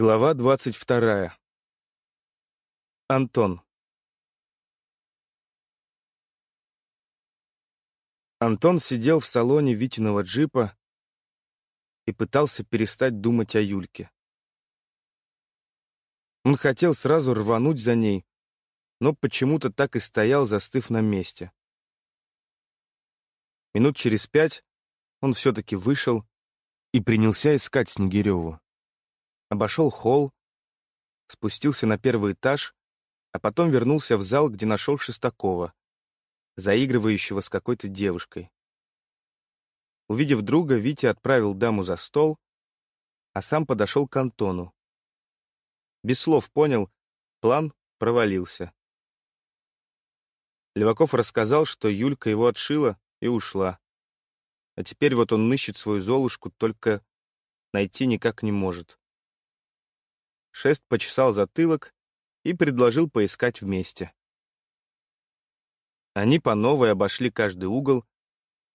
Глава двадцать вторая. Антон. Антон сидел в салоне Витиного джипа и пытался перестать думать о Юльке. Он хотел сразу рвануть за ней, но почему-то так и стоял, застыв на месте. Минут через пять он все-таки вышел и принялся искать Снегиреву обошел холл, спустился на первый этаж, а потом вернулся в зал, где нашел Шестакова, заигрывающего с какой-то девушкой. Увидев друга, Витя отправил даму за стол, а сам подошел к Антону. Без слов понял, план провалился. Леваков рассказал, что Юлька его отшила и ушла. А теперь вот он ищет свою Золушку, только найти никак не может. Шест почесал затылок и предложил поискать вместе. Они по новой обошли каждый угол,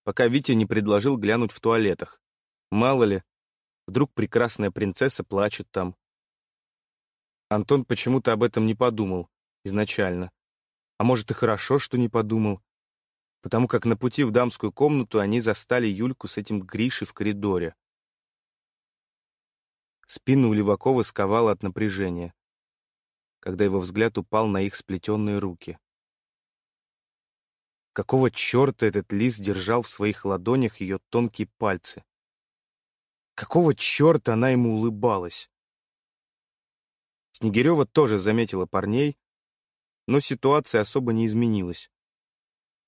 пока Витя не предложил глянуть в туалетах. Мало ли, вдруг прекрасная принцесса плачет там. Антон почему-то об этом не подумал изначально. А может и хорошо, что не подумал, потому как на пути в дамскую комнату они застали Юльку с этим Гришей в коридоре. Спину Левакова сковало от напряжения, когда его взгляд упал на их сплетенные руки. Какого черта этот лис держал в своих ладонях ее тонкие пальцы? Какого черта она ему улыбалась? Снегирева тоже заметила парней, но ситуация особо не изменилась.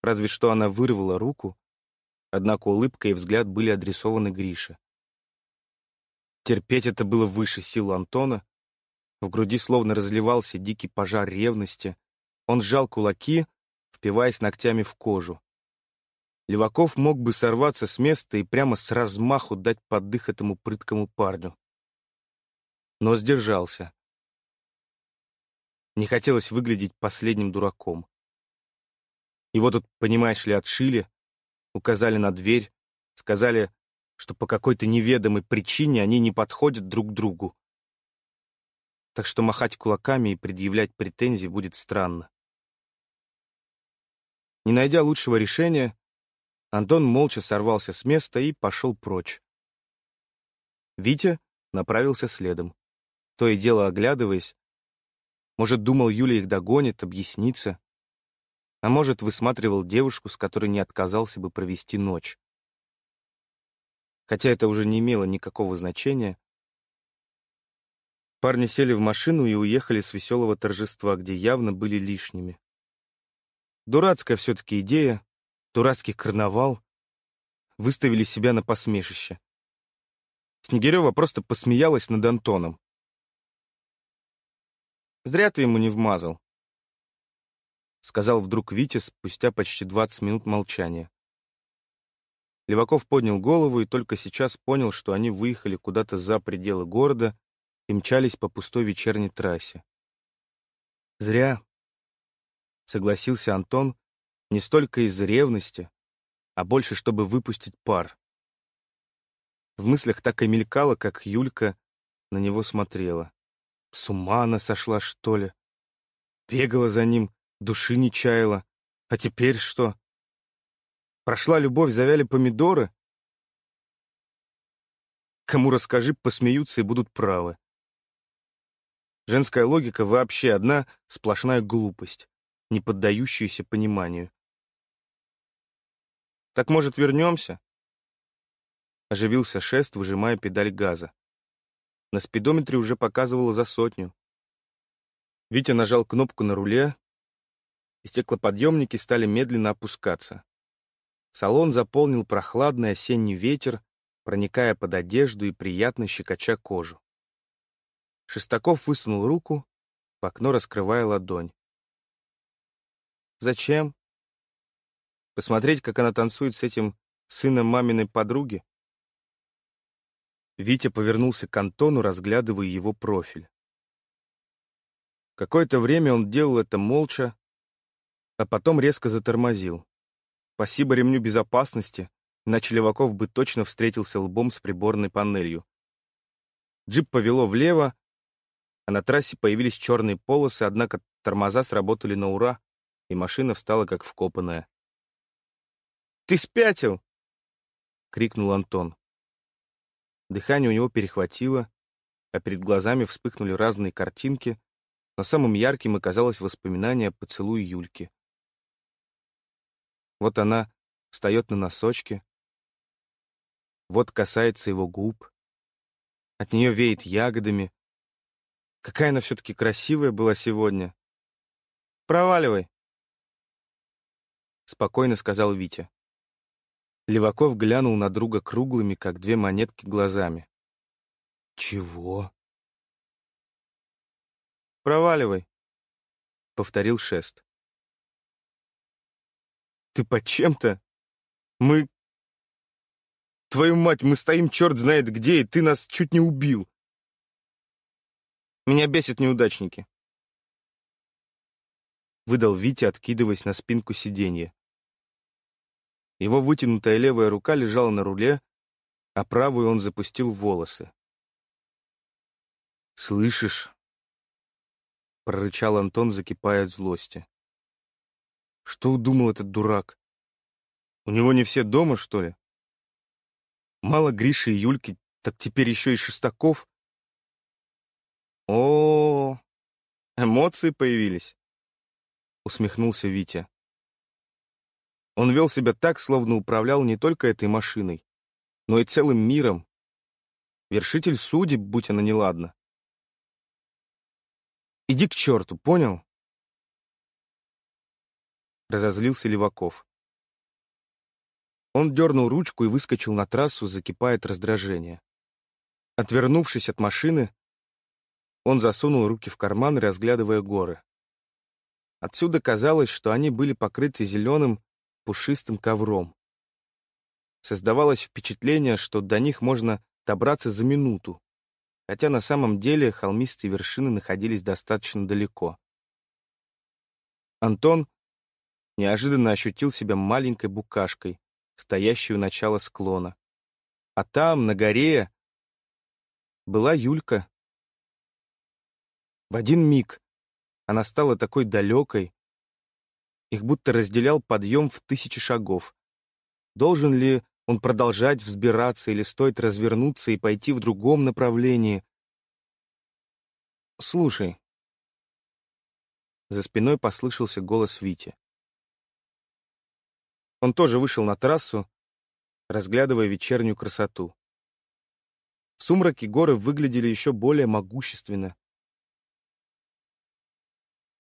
Разве что она вырвала руку, однако улыбка и взгляд были адресованы Грише. Терпеть это было выше сил Антона. В груди словно разливался дикий пожар ревности. Он сжал кулаки, впиваясь ногтями в кожу. Леваков мог бы сорваться с места и прямо с размаху дать поддых этому прыткому парню. Но сдержался. Не хотелось выглядеть последним дураком. Его тут, понимаешь ли, отшили, указали на дверь, сказали что по какой-то неведомой причине они не подходят друг другу. Так что махать кулаками и предъявлять претензии будет странно. Не найдя лучшего решения, Антон молча сорвался с места и пошел прочь. Витя направился следом, то и дело оглядываясь. Может, думал, Юля их догонит, объяснится. А может, высматривал девушку, с которой не отказался бы провести ночь хотя это уже не имело никакого значения. Парни сели в машину и уехали с веселого торжества, где явно были лишними. Дурацкая все-таки идея, дурацкий карнавал. Выставили себя на посмешище. Снегирева просто посмеялась над Антоном. «Зря ты ему не вмазал», — сказал вдруг Витя спустя почти двадцать минут молчания. Леваков поднял голову и только сейчас понял, что они выехали куда-то за пределы города и мчались по пустой вечерней трассе. «Зря», — согласился Антон, не столько из-за ревности, а больше, чтобы выпустить пар. В мыслях так и мелькало, как Юлька на него смотрела. С ума она сошла, что ли? Бегала за ним, души не чаяла. А теперь что? Прошла любовь, завяли помидоры. Кому расскажи, посмеются и будут правы. Женская логика вообще одна сплошная глупость, не поддающаяся пониманию. «Так, может, вернемся?» Оживился шест, выжимая педаль газа. На спидометре уже показывало за сотню. Витя нажал кнопку на руле, и стеклоподъемники стали медленно опускаться. Салон заполнил прохладный осенний ветер, проникая под одежду и приятно щекоча кожу. Шестаков высунул руку, в окно раскрывая ладонь. «Зачем?» «Посмотреть, как она танцует с этим сыном маминой подруги?» Витя повернулся к Антону, разглядывая его профиль. Какое-то время он делал это молча, а потом резко затормозил. Спасибо ремню безопасности, иначе Леваков бы точно встретился лбом с приборной панелью. Джип повело влево, а на трассе появились черные полосы, однако тормоза сработали на ура, и машина встала как вкопанная. «Ты спятил!» — крикнул Антон. Дыхание у него перехватило, а перед глазами вспыхнули разные картинки, но самым ярким оказалось воспоминание о поцелуе Юльки. Вот она встает на носочки, вот касается его губ, от нее веет ягодами. Какая она все-таки красивая была сегодня. «Проваливай», — спокойно сказал Витя. Леваков глянул на друга круглыми, как две монетки, глазами. «Чего?» «Проваливай», — повторил Шест. «Ты под чем-то? Мы... Твою мать, мы стоим черт знает где, и ты нас чуть не убил!» «Меня бесят неудачники», — выдал Витя, откидываясь на спинку сиденья. Его вытянутая левая рука лежала на руле, а правую он запустил в волосы. «Слышишь?» — прорычал Антон, закипая от злости. «Что удумал этот дурак? У него не все дома, что ли? Мало Гриши и Юльки, так теперь еще и Шестаков?» «О, эмоции появились!» — усмехнулся Витя. Он вел себя так, словно управлял не только этой машиной, но и целым миром. Вершитель судеб, будь она неладна. «Иди к черту, понял?» Разозлился Леваков. Он дернул ручку и выскочил на трассу, закипая от раздражения. Отвернувшись от машины, он засунул руки в карман, разглядывая горы. Отсюда казалось, что они были покрыты зеленым, пушистым ковром. Создавалось впечатление, что до них можно добраться за минуту, хотя на самом деле холмистые вершины находились достаточно далеко. Антон неожиданно ощутил себя маленькой букашкой, стоящей у начала склона. А там, на горе, была Юлька. В один миг она стала такой далекой, их будто разделял подъем в тысячи шагов. Должен ли он продолжать взбираться или стоит развернуться и пойти в другом направлении? «Слушай». За спиной послышался голос Вити. Он тоже вышел на трассу, разглядывая вечернюю красоту. В сумраке горы выглядели еще более могущественно.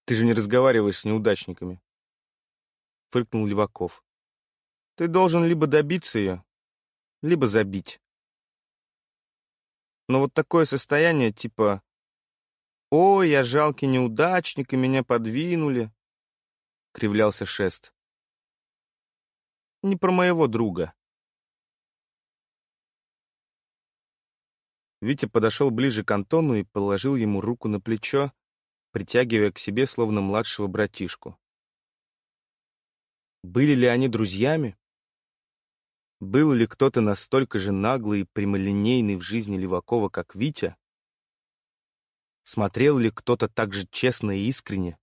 «Ты же не разговариваешь с неудачниками», — фыркнул Леваков. «Ты должен либо добиться ее, либо забить. Но вот такое состояние, типа «Ой, я жалкий неудачник, и меня подвинули», — кривлялся Шест. «Не про моего друга». Витя подошел ближе к Антону и положил ему руку на плечо, притягивая к себе словно младшего братишку. Были ли они друзьями? Был ли кто-то настолько же наглый и прямолинейный в жизни Левакова, как Витя? Смотрел ли кто-то так же честно и искренне?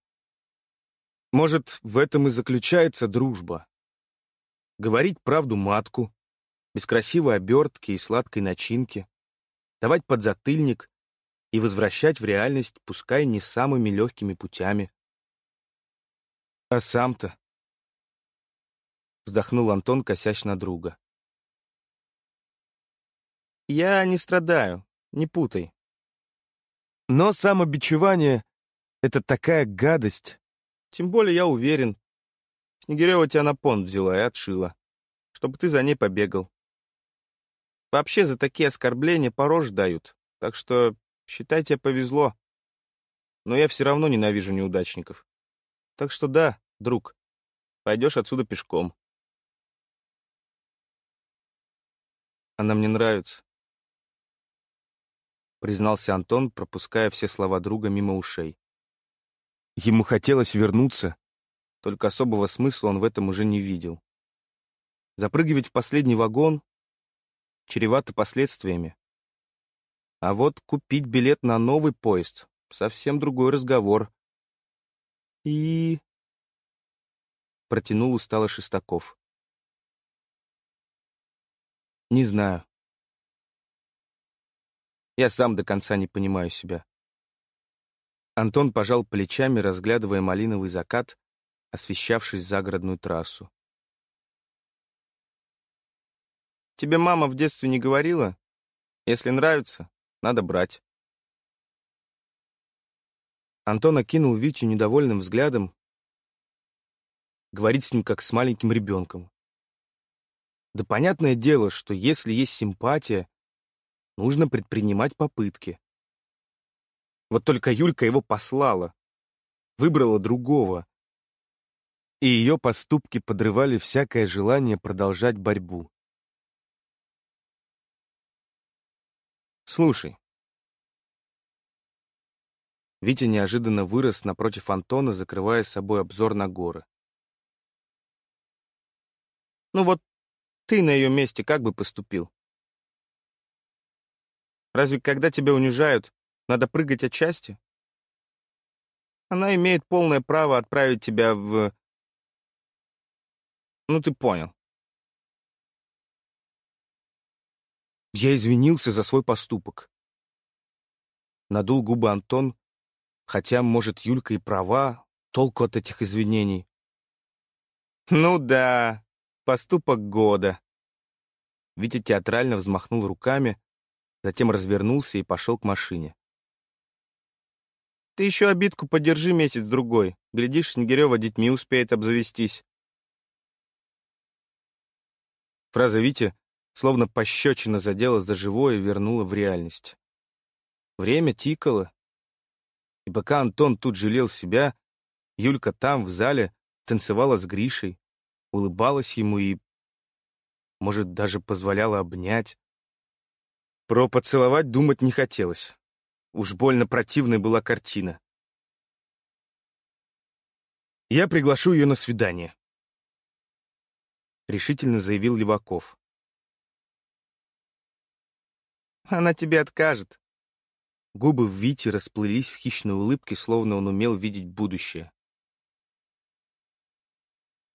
Может, в этом и заключается дружба? Говорить правду матку, без красивой обертки и сладкой начинки, давать подзатыльник и возвращать в реальность, пускай не самыми легкими путями. А сам-то вздохнул Антон, косясь на друга. Я не страдаю, не путай. Но самобичевание — это такая гадость. Тем более я уверен. Снегирева тебя на понт взяла и отшила, чтобы ты за ней побегал. Вообще за такие оскорбления порож дают, так что считай, тебе повезло. Но я все равно ненавижу неудачников. Так что да, друг, пойдешь отсюда пешком. Она мне нравится. Признался Антон, пропуская все слова друга мимо ушей. Ему хотелось вернуться, только особого смысла он в этом уже не видел. Запрыгивать в последний вагон чревато последствиями. А вот купить билет на новый поезд совсем другой разговор. И... Протянул устало Шестаков. Не знаю. Я сам до конца не понимаю себя. Антон пожал плечами, разглядывая малиновый закат, освещавший загородную трассу. «Тебе мама в детстве не говорила? Если нравится, надо брать». Антон окинул Витю недовольным взглядом, говорит с ним как с маленьким ребенком. Да понятное дело, что если есть симпатия, нужно предпринимать попытки. Вот только Юлька его послала, выбрала другого, и ее поступки подрывали всякое желание продолжать борьбу. Слушай. Витя неожиданно вырос напротив Антона, закрывая собой обзор на горы. Ну вот ты на ее месте как бы поступил? Разве когда тебя унижают, надо прыгать от счастья? Она имеет полное право отправить тебя в... Ну, ты понял. Я извинился за свой поступок. Надул губы Антон, хотя, может, Юлька и права, толку от этих извинений. Ну да, поступок года. Витя театрально взмахнул руками, затем развернулся и пошел к машине. Ты еще обидку подержи месяц-другой. Глядишь, Снегирева детьми успеет обзавестись. Фраза Вити словно пощечина задела за живое и вернула в реальность. Время тикало, и пока Антон тут жалел себя, Юлька там, в зале, танцевала с Гришей, улыбалась ему и, может, даже позволяла обнять. Про поцеловать думать не хотелось. Уж больно противной была картина. «Я приглашу ее на свидание», — решительно заявил Леваков. «Она тебе откажет». Губы в Вите расплылись в хищной улыбке, словно он умел видеть будущее.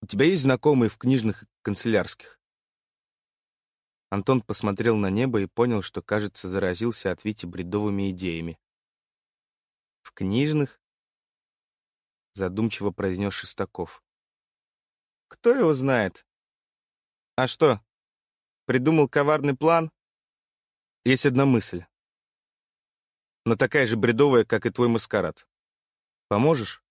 «У тебя есть знакомые в книжных и канцелярских?» Антон посмотрел на небо и понял, что, кажется, заразился от Вити бредовыми идеями. «В книжных?» — задумчиво произнес Шестаков. «Кто его знает? А что, придумал коварный план?» «Есть одна мысль. Но такая же бредовая, как и твой маскарад. Поможешь?»